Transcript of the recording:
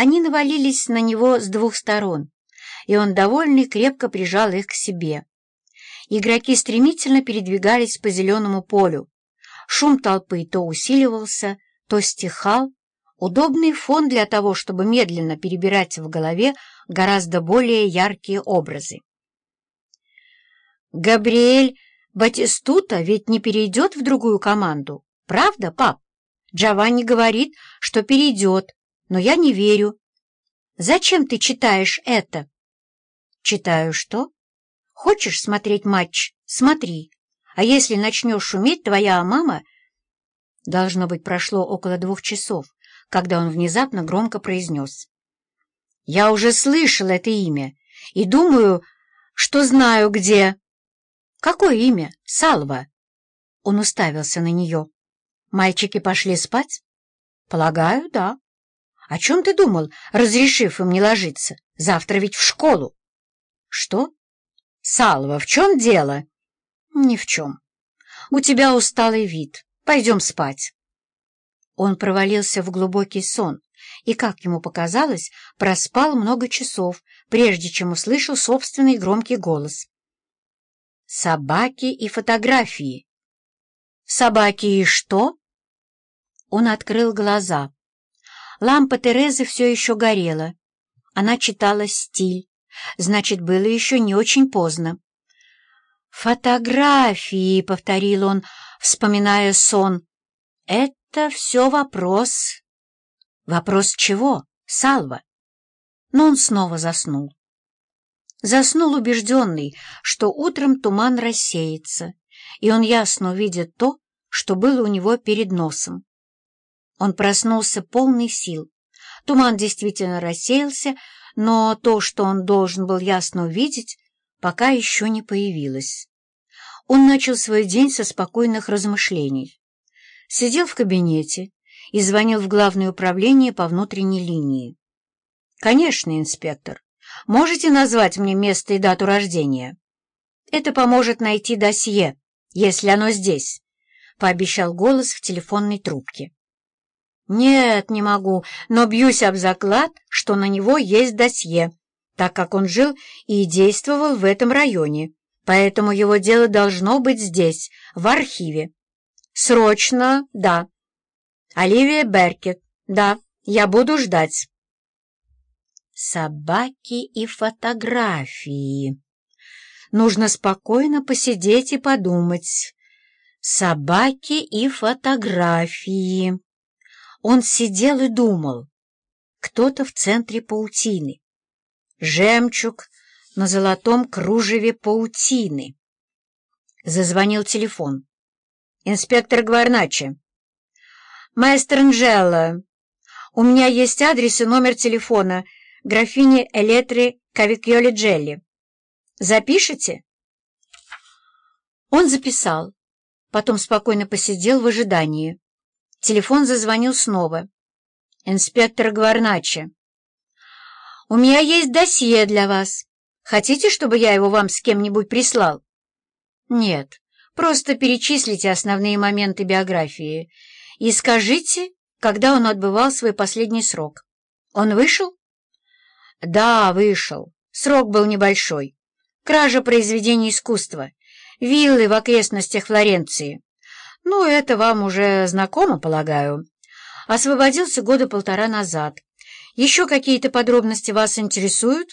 Они навалились на него с двух сторон, и он, довольный, крепко прижал их к себе. Игроки стремительно передвигались по зеленому полю. Шум толпы то усиливался, то стихал. Удобный фон для того, чтобы медленно перебирать в голове гораздо более яркие образы. «Габриэль Батистута ведь не перейдет в другую команду, правда, пап? Джованни говорит, что перейдет, но я не верю. Зачем ты читаешь это?» «Читаю что?» Хочешь смотреть матч? Смотри. А если начнешь шуметь, твоя мама...» Должно быть, прошло около двух часов, когда он внезапно громко произнес. «Я уже слышал это имя и думаю, что знаю, где...» «Какое имя? Салва?» Он уставился на нее. «Мальчики пошли спать?» «Полагаю, да. О чем ты думал, разрешив им не ложиться? Завтра ведь в школу». «Что?» «Салва, в чем дело?» «Ни в чем. У тебя усталый вид. Пойдем спать». Он провалился в глубокий сон и, как ему показалось, проспал много часов, прежде чем услышал собственный громкий голос. «Собаки и фотографии». «Собаки и что?» Он открыл глаза. Лампа Терезы все еще горела. Она читала «Стиль». Значит, было еще не очень поздно. «Фотографии», — повторил он, вспоминая сон. «Это все вопрос». «Вопрос чего, Салва?» Но он снова заснул. Заснул убежденный, что утром туман рассеется, и он ясно увидит то, что было у него перед носом. Он проснулся полный сил. Туман действительно рассеялся, но то, что он должен был ясно увидеть, пока еще не появилось. Он начал свой день со спокойных размышлений. Сидел в кабинете и звонил в Главное управление по внутренней линии. «Конечно, инспектор. Можете назвать мне место и дату рождения? Это поможет найти досье, если оно здесь», — пообещал голос в телефонной трубке. «Нет, не могу, но бьюсь об заклад, что на него есть досье, так как он жил и действовал в этом районе, поэтому его дело должно быть здесь, в архиве. Срочно, да. Оливия Беркет, да, я буду ждать». Собаки и фотографии. Нужно спокойно посидеть и подумать. Собаки и фотографии. Он сидел и думал. Кто-то в центре паутины. Жемчуг на золотом кружеве паутины. Зазвонил телефон. «Инспектор Гварначи». «Маэстро Нджелло, у меня есть адрес и номер телефона графини Элетри Кавикьоли Джелли. Запишите?» Он записал, потом спокойно посидел в ожидании. Телефон зазвонил снова. «Инспектор Гварначи». «У меня есть досье для вас. Хотите, чтобы я его вам с кем-нибудь прислал?» «Нет, просто перечислите основные моменты биографии и скажите, когда он отбывал свой последний срок. Он вышел?» «Да, вышел. Срок был небольшой. Кража произведений искусства. Виллы в окрестностях Флоренции. Ну, это вам уже знакомо, полагаю. Освободился года полтора назад. Еще какие-то подробности вас интересуют?»